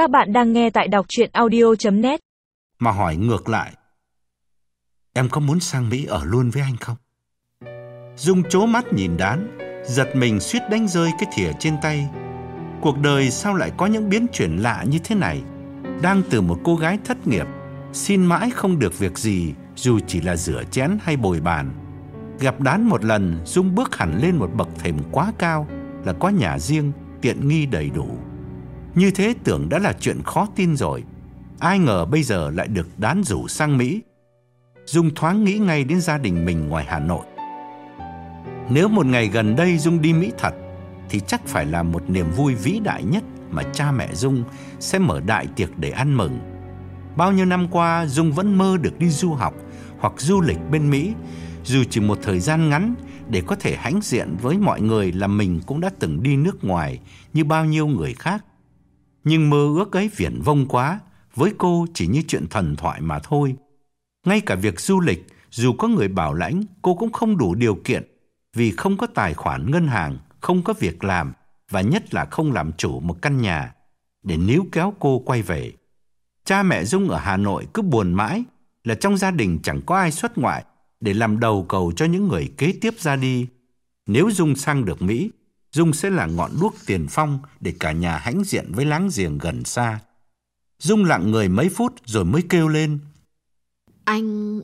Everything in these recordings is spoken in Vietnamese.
Các bạn đang nghe tại đọc chuyện audio.net Mà hỏi ngược lại, Em có muốn sang Mỹ ở luôn với anh không? Dung chố mắt nhìn đán, Giật mình suýt đánh rơi cái thìa trên tay. Cuộc đời sao lại có những biến chuyển lạ như thế này? Đang từ một cô gái thất nghiệp, Xin mãi không được việc gì, Dù chỉ là rửa chén hay bồi bàn. Gặp đán một lần, Dung bước hẳn lên một bậc thềm quá cao, Là có nhà riêng, Tiện nghi đầy đủ. Như thế tưởng đã là chuyện khó tin rồi. Ai ngờ bây giờ lại được đán rủ sang Mỹ. Dung thoáng nghĩ ngay đến gia đình mình ngoài Hà Nội. Nếu một ngày gần đây Dung đi Mỹ thật, Thì chắc phải là một niềm vui vĩ đại nhất Mà cha mẹ Dung sẽ mở đại tiệc để ăn mừng. Bao nhiêu năm qua, Dung vẫn mơ được đi du học Hoặc du lịch bên Mỹ, Dù chỉ một thời gian ngắn Để có thể hãnh diện với mọi người Là mình cũng đã từng đi nước ngoài Như bao nhiêu người khác. Nhưng mơ ước ấy viển vông quá Với cô chỉ như chuyện thần thoại mà thôi ngay cả việc du lịch, dù có người bảo lãnh, cô cũng không đủ điều kiện vì không có tài khoản ngân hàng, không có việc làm và nhất là không làm chủ một căn nhà để níu kéo cô quay về. Cha mẹ Dung ở Hà Nội cứ buồn mãi là trong gia đình chẳng có ai xuất ngoại để làm đầu cầu cho những người kế tiếp ra đi. Nếu Dung sang được Mỹ, Dung sẽ là ngọn đuốc tiền phong để cả nhà hãnh diện với láng giềng gần xa. Dung lặng người mấy phút rồi mới kêu lên. Anh...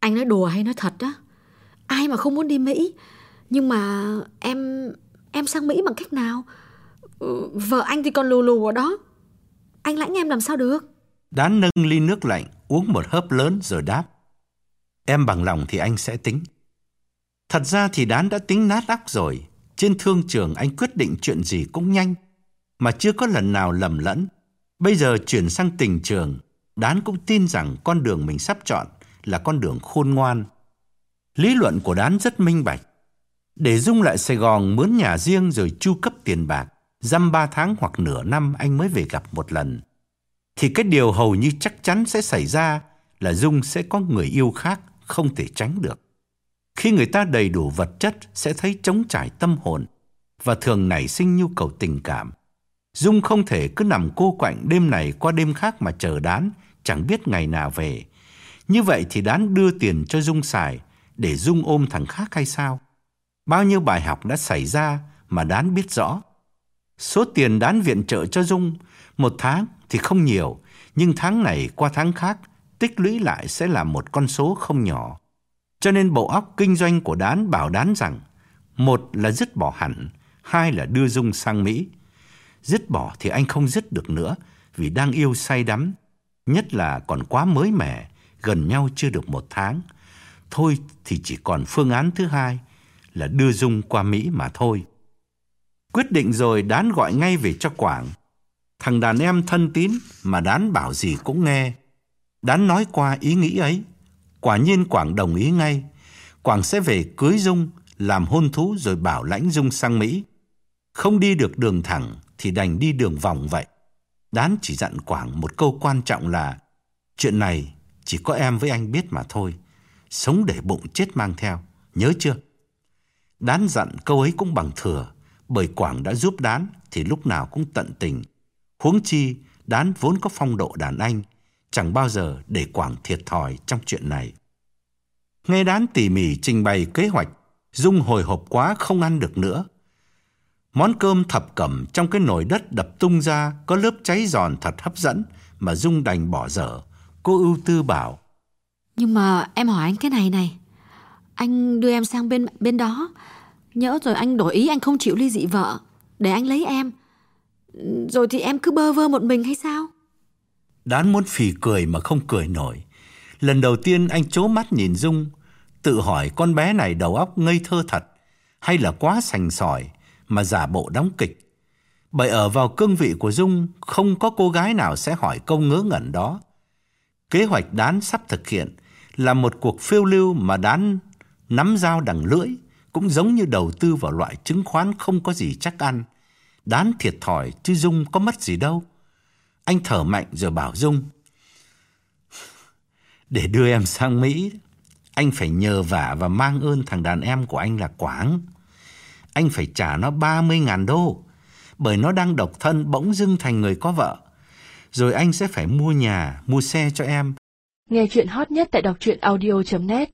Anh nói đùa hay nói thật á? Ai mà không muốn đi Mỹ? Nhưng mà em... Em sang Mỹ bằng cách nào? Ừ, Vợ anh thì còn lù lù ở đó. Anh lãnh em làm sao được? Đán nâng ly nước lạnh, uống một hớp lớn rồi đáp. Em bằng lòng thì anh sẽ tính. Thật ra thì Đán đã tính nát óc rồi. Trên thương trường anh quyết định chuyện gì cũng nhanh, mà chưa có lần nào lầm lẫn. Bây giờ chuyển sang tình trường, Đán cũng tin rằng con đường mình sắp chọn là con đường khôn ngoan. Lý luận của Đán rất minh bạch. Để Dung lại Sài Gòn mướn nhà riêng rồi chu cấp tiền bạc, dăm ba tháng hoặc nửa năm anh mới về gặp một lần. Thì cái điều hầu như chắc chắn sẽ xảy ra là Dung sẽ có người yêu khác, không thể tránh được. Khi người ta đầy đủ vật chất sẽ thấy trống trải tâm hồn và thường nảy sinh nhu cầu tình cảm. Dung không thể cứ nằm cô quạnh đêm này qua đêm khác mà chờ đán, chẳng biết ngày nào về. Như vậy thì đán đưa tiền cho Dung xài để Dung ôm thằng khác hay sao? Bao nhiêu bài học đã xảy ra mà đán biết rõ. Số tiền đán viện trợ cho Dung một tháng thì không nhiều, nhưng tháng này qua tháng khác tích lũy lại sẽ là một con số không nhỏ. Cho nên bộ óc kinh doanh của đán bảo đán rằng một là dứt bỏ hẳn, hai là đưa Dung sang Mỹ. Dứt bỏ thì anh không dứt được nữa vì đang yêu say đắm, nhất là còn quá mới mẻ, gần nhau chưa được một tháng. Thôi thì chỉ còn phương án thứ hai là đưa Dung qua Mỹ mà thôi. Quyết định rồi đán gọi ngay về cho Quảng. Thằng đàn em thân tín mà đán bảo gì cũng nghe. Đán nói qua ý nghĩ ấy. Quả nhiên Quảng đồng ý ngay. Quảng sẽ về cưới Dung, làm hôn thú rồi bảo lãnh Dung sang Mỹ. Không đi được đường thẳng thì đành đi đường vòng vậy. Đán chỉ dặn Quảng một câu quan trọng là chuyện này chỉ có em với anh biết mà thôi. Sống để bụng chết mang theo. Nhớ chưa? Đán dặn câu ấy cũng bằng thừa bởi Quảng đã giúp Đán thì lúc nào cũng tận tình. Huống chi Đán vốn có phong độ đàn anh chẳng bao giờ để Quảng thiệt thòi trong chuyện này. Nghe Đán tỉ mỉ trình bày kế hoạch, Dung hồi hộp quá không ăn được nữa. Món cơm thập cẩm trong cái nồi đất đập tung ra có lớp cháy giòn thật hấp dẫn mà Dung đành bỏ dở. Cô ưu tư bảo. Nhưng mà em hỏi anh cái này này. Anh đưa em sang bên bên đó. Nhớ rồi anh đổi ý anh không chịu ly dị vợ. Để anh lấy em. Rồi thì em cứ bơ vơ một mình hay sao? Đán muốn phì cười mà không cười nổi. Lần đầu tiên anh chố mắt nhìn Dung, tự hỏi con bé này đầu óc ngây thơ thật hay là quá sành sỏi mà giả bộ đóng kịch. Bởi ở vào cương vị của Dung không có cô gái nào sẽ hỏi câu ngớ ngẩn đó. Kế hoạch đán sắp thực hiện là một cuộc phiêu lưu mà đán nắm dao đằng lưỡi cũng giống như đầu tư vào loại chứng khoán không có gì chắc ăn. Đán thiệt thòi chứ Dung có mất gì đâu. Anh thở mạnh rồi bảo Dung. Để đưa em sang Mỹ, anh phải nhờ vả và mang ơn thằng đàn em của anh là Quảng. Anh phải trả nó 30 ngàn đô, bởi nó đang độc thân bỗng dưng thành người có vợ. rồi anh sẽ phải mua nhà, mua xe cho em. Nghe chuyện hot nhất tại đọc truyện audio.net